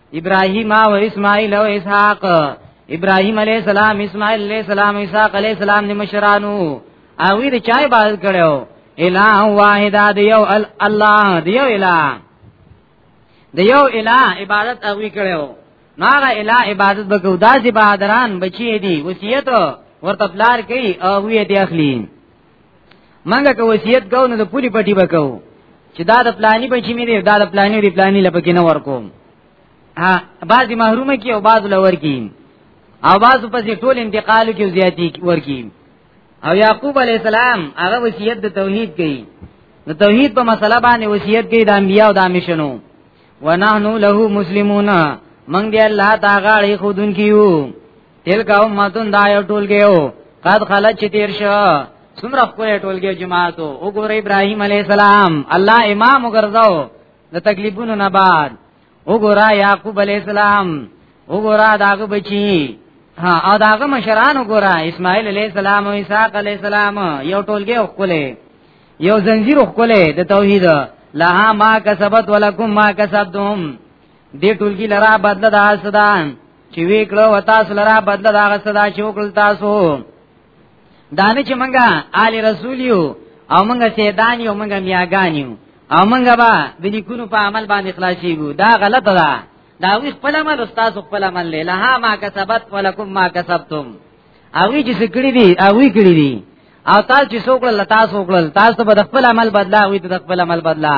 ابراهیم او اسماعیل او اسحاق ابراهیم علی السلام اسماعیل علی السلام اسحاق علی السلام د مشرانو او وی د چا عبادت کړو الہ واحد د یو الله د یو الہ د یو الہ عبادت هغه کړو ناغه الہ عبادت بکو داسې بهادران بچی دی وصیت ورته پلار کوي او وی دی اخلي منګه که وصیت کو نو د پوری پټی وکاو چې دا د پلانی بچی مې دی دا د پلانی دی پلانی لپکې نه ورکوم ها بعضی محرومه کی او بعض لور کی او بعض پسې ټول انتقال کی زیاتی ورکی او یعقوب علی السلام هغه وصیت د توحید کوي د توحید په مسله باندې وصیت کوي د انبیا او د مشنو ونحنو له مسلمون من دی الله تعالی خودن کیو تلک امتون دا یو ټولګه یو قد خلت چې تیر شو څومره خپل ټولګه جماعت او ګور ابراهیم علی السلام الله امام وګرځاو د تکلیفونو نه بعد وګور یعقوب علی السلام وګور داغه بچی ها او داغه مشران وګور اسماعیل علی السلام او اسحاق علی السلام یو ټولګه خپل یو زنجیر خپل د توحید لها ما کسبت ولکم ما کسبتم دې ټولګي لرا بدل دا صدا چې وی کړو وتا سره بدل دا صدا چې وکړ تاسو دانه چې منګه آل رسول یو او منګه سیدان یو منګه میاګان یو او منګه با د لیکونو په عمل باندې اخلاصي ګو دا غلطه ده دا وی خپل عمل استاد خپل عمل له لها ما کسبت ولکم ما کسبتم او وی چې سکړی دي او وی کړی دي او تاسو چې سوکړل تاسو وکړل تاسو به خپل عمل بدلا وی ته خپل عمل بدلا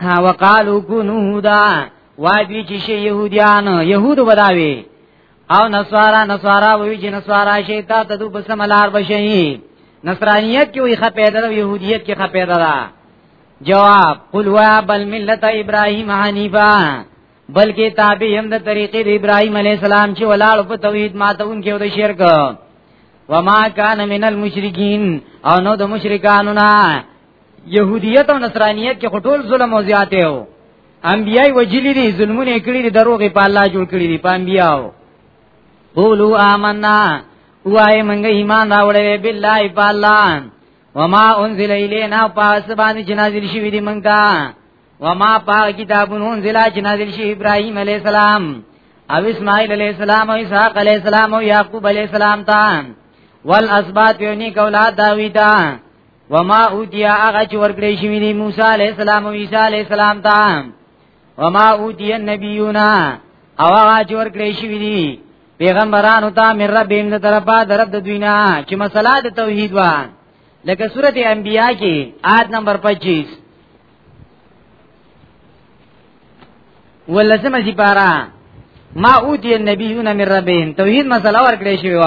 ها وقالو کونو هودا وای دوی چې شي يهوديان يهودو بداوي او نصارا نصارا وی چې نصارا شي تا ته دوی په سملار بشي نصرانيت کې وي خپه ده يهوديت کې خپه ده جواب قل وا بل ملت ابراهيم حنيفا بلکې تابع هم د طریقې د ابراهيم عليه السلام چې ولاړ په توحید ماتون کې او د شرک وما کان من المشرکین او نو د مشرکانو نه يهوديت او نصرانيت کې خټول ظلم او زیاته وو انبيای وجلی دي ظلمونه کړی دي دروغه په الله جوړ کړی دي په انبياو قولوا آمنا وای منګه ایمان راوړې بالله په الله وما انزل الینا پاس باندې چې نازل شوی دی مونږ ته وما پا کتابون انزل چې نازل شوی ابراهیم علی السلام او اسماعیل علی السلام او اسحاق علی السلام او یعقوب علی السلام ته والاسباط یونی کولاد داوی ته وما اوتیا هغه چې ورکړې شوی دی موسی علی السلام او عیسی علی السلام ته وما اوتیا النبیونا او هغه چې ورکړې شوی دی پیغمبرانو ته مې رب دې د طرفه درب د دوینا چې مسله د توحید و لکه سورته انبیاء کې آیت نمبر 25 ولسمه سي پارا ما اوتی النبیون من ربهم توحید مسله ورکړې شوی و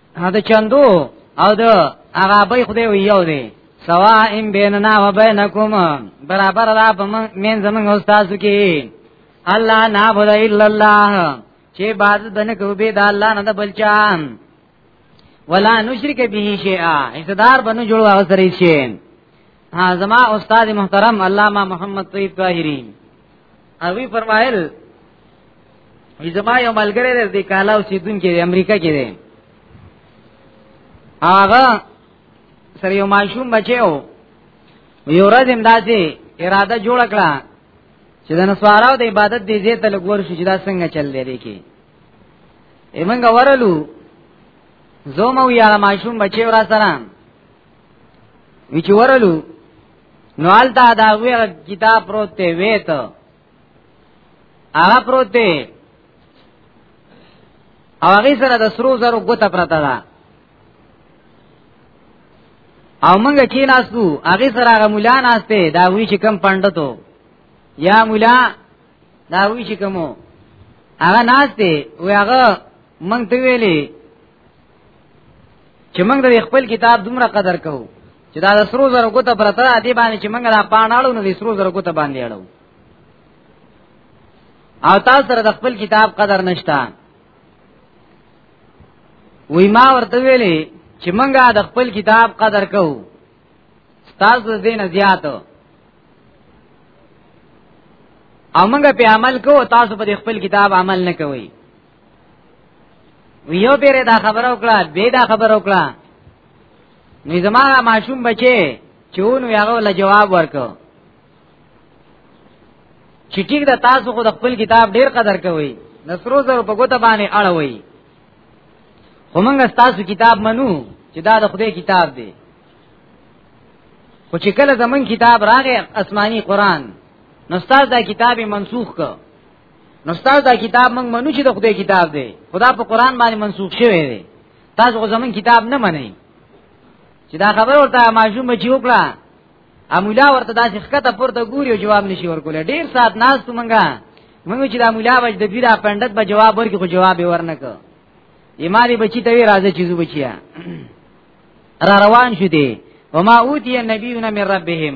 دا چندو او د هغه به خدای ویو دی سوا ان بیننا و بینکم برابر را په من زمون استاد کی الله نعبد الا الله چې باز بنه کو به د الله نه د بلچان ولا نشرک به شیئا اقتدار بنو جوړ واغسرې شي ها زما استاد محترم علامه محمد طیب طاهری اوی فرمایل زما یو ملګری دی د کالا اوسیدونکو دی امریکا کې دی هغه سره یو ماشوم بچیو یو ورځ هم داسې اراده جوړ کړه چې د نسواراو د عبادت دی زیته لګور شو چې دا څنګه چل دی کې ایمنګ ورلو زومو یا ماشوم بچیو را سره وچ ورلو نو التا دا وی کتاب پروت ته ویت هغه پروت ته او هغه سره د سرو زرو ګوته پرته ده او موږ کې ناسو هغه سره هغه مولا ناشته دا وی چې کم پندتو یا مولا دا وی چې کومو هغه ناشته وی هغه مونږ ته ویلي چې موږ د خپل کتاب دومره قدر کوو چې دا د سرو زرو ګوته پرته دی باندې چې موږ را پاناړو نو د سرو زرو ګوته باندې اړو او تاسو سره د خپل کتاب قدر نشته وی ما ورته ویلې چې موږ د خپل کتاب قدر کوو تاسو دې نه زیات او موږ په عمل کوو تاسو په خپل کتاب عمل نه کوئ ویو پیره دا خبر او کړه به دا خبر او کړه نو زماره ماشوم بچي چون یاغه ول جواب ورکو چې ټیک دا تاسو خو د خپل کتاب ډیر قدر کوئ نصرو زر په ګوته باندې اړوي خو موږ تاسو کتاب منو چې دا د خدای کتاب دی خو چې کله زمون کتاب راغی آسماني قران نو تاسو دا کتاب منسوخ کړ نو ستاسو دا کتاب موږ منو چې د خدای کتاب دی خدا په قران باندې منسوخ شوی دی تاسو خو زمون کتاب نه منئ چې دا خبر ورته ماجوم بچی وکړه امولا ورته داسې خکته پورته ګوري او جواب نشي ورکول ډیر سات ناز تو منګه موږ چې دا مولا وج د پیرا پندت به جواب ورکړي خو جواب یې ورنک یماري بچی ته راځي چې زو بچیا را روان شو دي وما اوتی النبیون من ربهم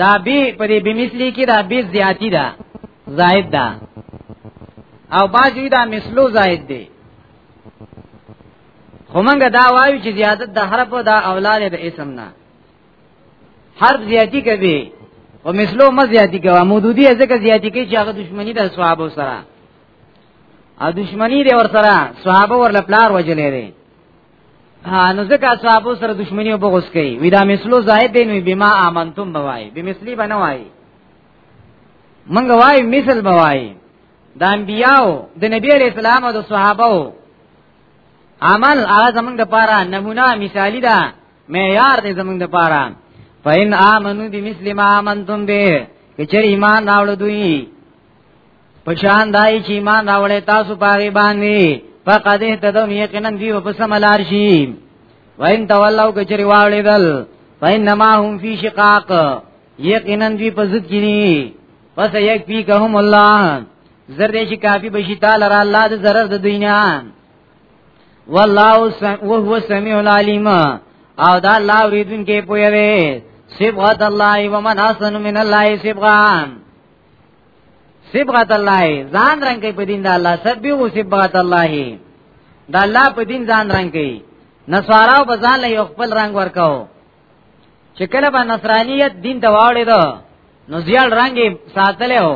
دا بی په دې بمثلی کې دا بی زیاتی ده زائد ده او باجی دا مثلو زائد دی همنګ دا وایو چې زیادت د حرف دا اولاد د اسم نه حرف زیاتی کوي او مثلو ما زیاتی کوي مودودی ځکه زیاتی کوي چې هغه دشمنی د صحابه سره ا دشمنی دی ور سره صحابه ور لپلار وجلې دي ها نو ځکه اصحابو سره دښمنی او بغض کوي وی دا مثلو زائد دی نو بما امنتم بوای بمثلی بنوای منګ وای مثل بوای د انبیاو د نبی علیہ السلام او د صحابه عمل هغه زمونږ د پاره نمونه مثالی ده معیار دی زمونږ د پاره فین آمنو بمثل ما آمنتم به کچر ایمان راوړ دوی پشان دای چې ایمان راوړې تاسو پاغي باندې فقد اهتدوا یقینا دی په سملار شي وین تولو کچری واولې دل فینما هم فی شقاق یقینا دی په ضد کې دي پس یک پی کهم الله زر دې شي کافی بشی تعالی را الله د zarar د دنیا والله وهو السميع العليم او دا الله اوریدونکو پوهه وي صبغت الله ومن احسن من الله صبغان صبغت الله ځان رنگ کوي په دین د الله سبحو صبغت الله د الله په دین ځان رنگ کوي نصاراو په ځان له یو خپل رنگ ورکاو چې کله به نصرانیت دین ته واړې دو نو زیال رنگ ساتلې هو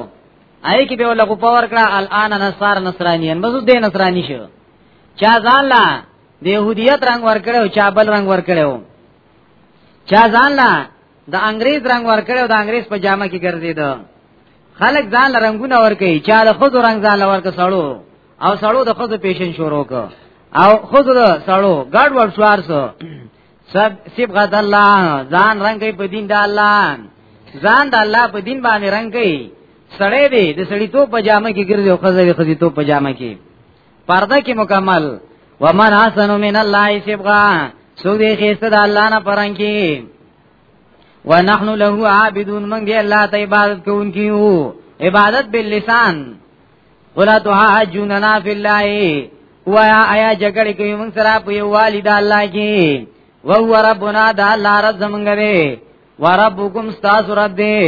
آی کی به ولا کو پاور کړه الان نصار نصرانیان بس دې نصرانی شو چا ځان لا د يهودیت رنگ ورکړو چا بل رنگ ورکړو چا ځان لا د انګريز رنگ ورکړو د انګريز په جامه کې ګرځیدو خلک ځان رنگونه ورکي چا د خود رنگ ځان لور کې سړو او سړو د خود پیشن شروع کو او خود د سړو ګډ ور شوار سو سب سب غد الله ځان رنگ په دین د الله ځان د الله په دین باندې رنگ کوي سړی دی د سړی تو پجامه کې ګرځي او خزه دی خزه تو پجامه کې پرده کې مکمل ومن حسن من الله سبغا سو دې خسته د الله نه پرانکی ونحن له عابدون من دې الله ته عبادت کوونکیو عبادت باللسان ولا تحاجوننا فی الله وایا آیا جګړه کوي موږ سره په یو والد الله کې و هو ربنا د الله رب زمونږ دی و ربکم استاس رب دی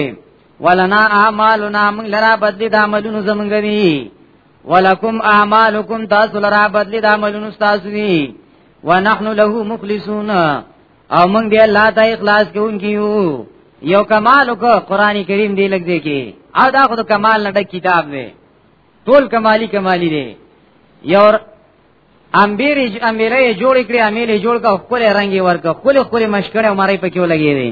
ولنا اعمالنا موږ لرا بدلی د عملونو زمونږ دی ولکم اعمالکم تاسو لرا بدلی د عملونو تاسو وی ونحن له مخلصون او موږ دی الله ته اخلاص کوونکیو یو کمال کو قران کریم دی لګ دی کی او دا خو کمال نه د کتاب دی ټول کمالی کمالی دی یو امبیر امبیره جوړ کړی امیل جوړ کا خپل رنگي ورک خپل خپل مشکړه مړی پکې ولګی دي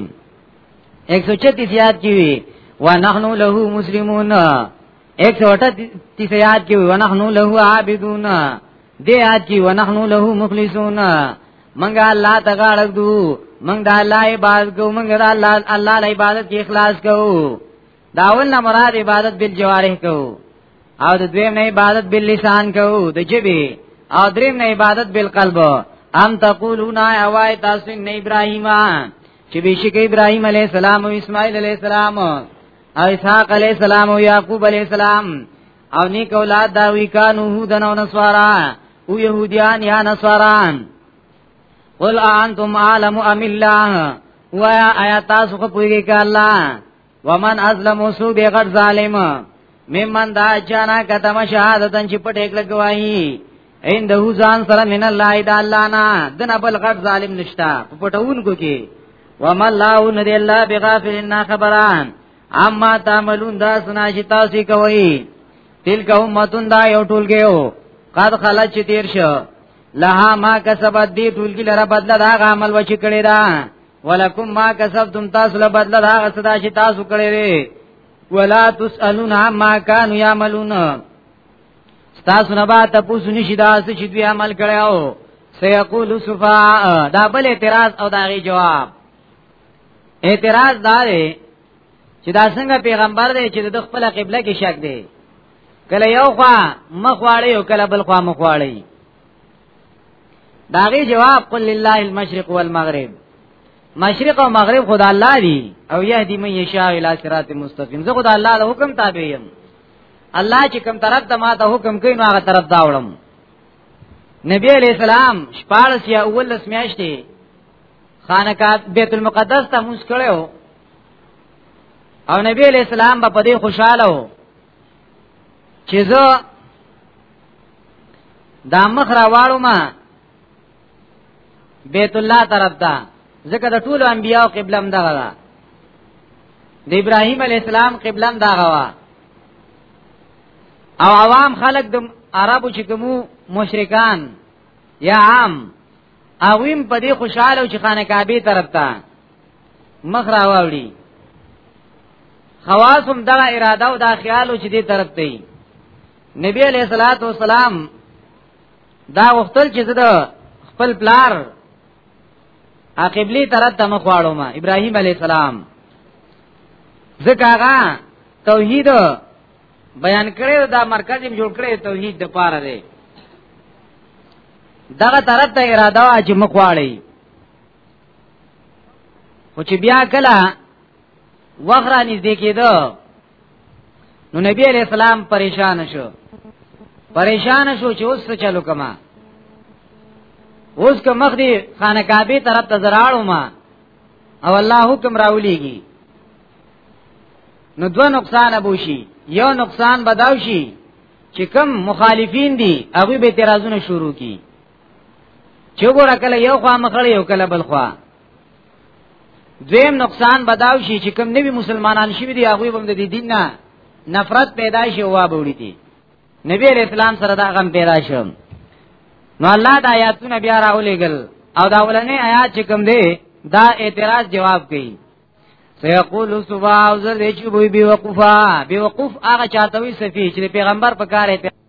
136 یاد کی وی ونحن له مسلمون 138 یاد کی وی ونحن له عابدون دې یاد کی ونحن له مخلصون منګه الله تغاړه دو منګه الله عبادت کو منګه الله الله عبادت کې اخلاص کو دا اول نه مراد عبادت بل جوارح کو او د دویم نه عبادت بل لسان کو د جبه او دریم نه عبادت بل قلب ام تقولون اوای تاسو نه ابراهیم چې بشک ابراهیم علی السلام او اسماعیل علی السلام او اسحاق علی السلام او یعقوب علی السلام او نیک اولاد دا وی کانو هودن او نصارا او يهوديان یا نصاران قل انتم عالم ام الله وایا آیا تاسو خو پوهیږئ ک الله ومن ازلم سو به غټ ظالم ممن دا چانا کتم شهادتن چې پټ یک لګوایي عنده ځان سره من الله الا الله نا دنا بل غټ ظالم نشتا پټون کو کې وما الله ان دی الله بغافل ان خبران اما تعملون دا سنا چې تاسو کوي تلک امتون دا یو ټولګیو قد خلت چې تیر شو لها ما کسبت دی ټولګی لره بدله دا عمل وچ کړی دا ولکم ما کسبتم تاسو له بدل دا غسدا چې تاسو کړی وي ولا تسالون عما كانوا يعملون تاسو نه با تاسو نشي دا چې دوی عمل کړی او سيقول سفا دا بل اعتراض او دا غي جواب اعتراض دا دی چې دا څنګه پیغمبر دی چې د خپل قبله کې شک دی کله یو خوا مخ واړی او کله بل خوا مخ واړی داغه جواب قل لله المشرق والمغرب مشرق او مغرب خدا الله دی او یهدی من یشاء الی صراط مستقیم زه خدا الله له حکم تابع یم الله چې کوم طرف ته ما ته حکم کوي نو هغه طرف دا وړم نبی علیہ السلام شپارس یا اولس میاشتی خانکات بیت المقدس تا موس کڑیو او نبی علیہ السلام با پدی خوشحالو چې زه دا مخ را واړو ما بیت الله طرف ته ځکه د ټولو انبیاو قبله هم دغه ده د ابراهیم علی السلام قبله هم دغه وا او عوام خلق د عربو چې کومو مشرکان یا عام اویم په دې خوشاله چې خانه کعبه طرف ته مخ راوړي خواص هم دا اراده او دا خیال چې دې طرف ته نبی علیہ الصلوۃ والسلام دا وختل چې زده خپل پلار عقبلی طرف ته مخ واړو ما ابراهیم علیہ السلام ځکه هغه توحید بیان کړي دا مرکز یې جوړ کړي توحید د پاره دی دغه طرف ته اراده وا چې مخواړی او چې بیا کله وغرا نږدې کېده نو نبی علیہ السلام پریشان شو پریشان شو چې اوس څه چلو کما اوس که مخ دی خانه کعبه طرف ته زراړو ما او الله حکم راولېږي نو دوه نقصان ابوشي یو نقصان بداوشي چې کم مخالفین دي هغه به اعتراضونه شروع کړي چې ګوره کله یو خوا مخړی یو کله بل خوا دویم نقصان بداو شي چې کوم نوی مسلمانان شي دی هغه هم د دین نه نفرت پیدا شي او وابوړي دي نبی علیہ السلام سره دا غم پیدا شو نو الله د آیاتونه بیا راولېګل او دا ولنې آیات چې کوم دی دا اعتراض جواب کوي سيقول صبا او زر دې چې بي وقفا بي وقف هغه چاته وي سفي چې پیغمبر په کار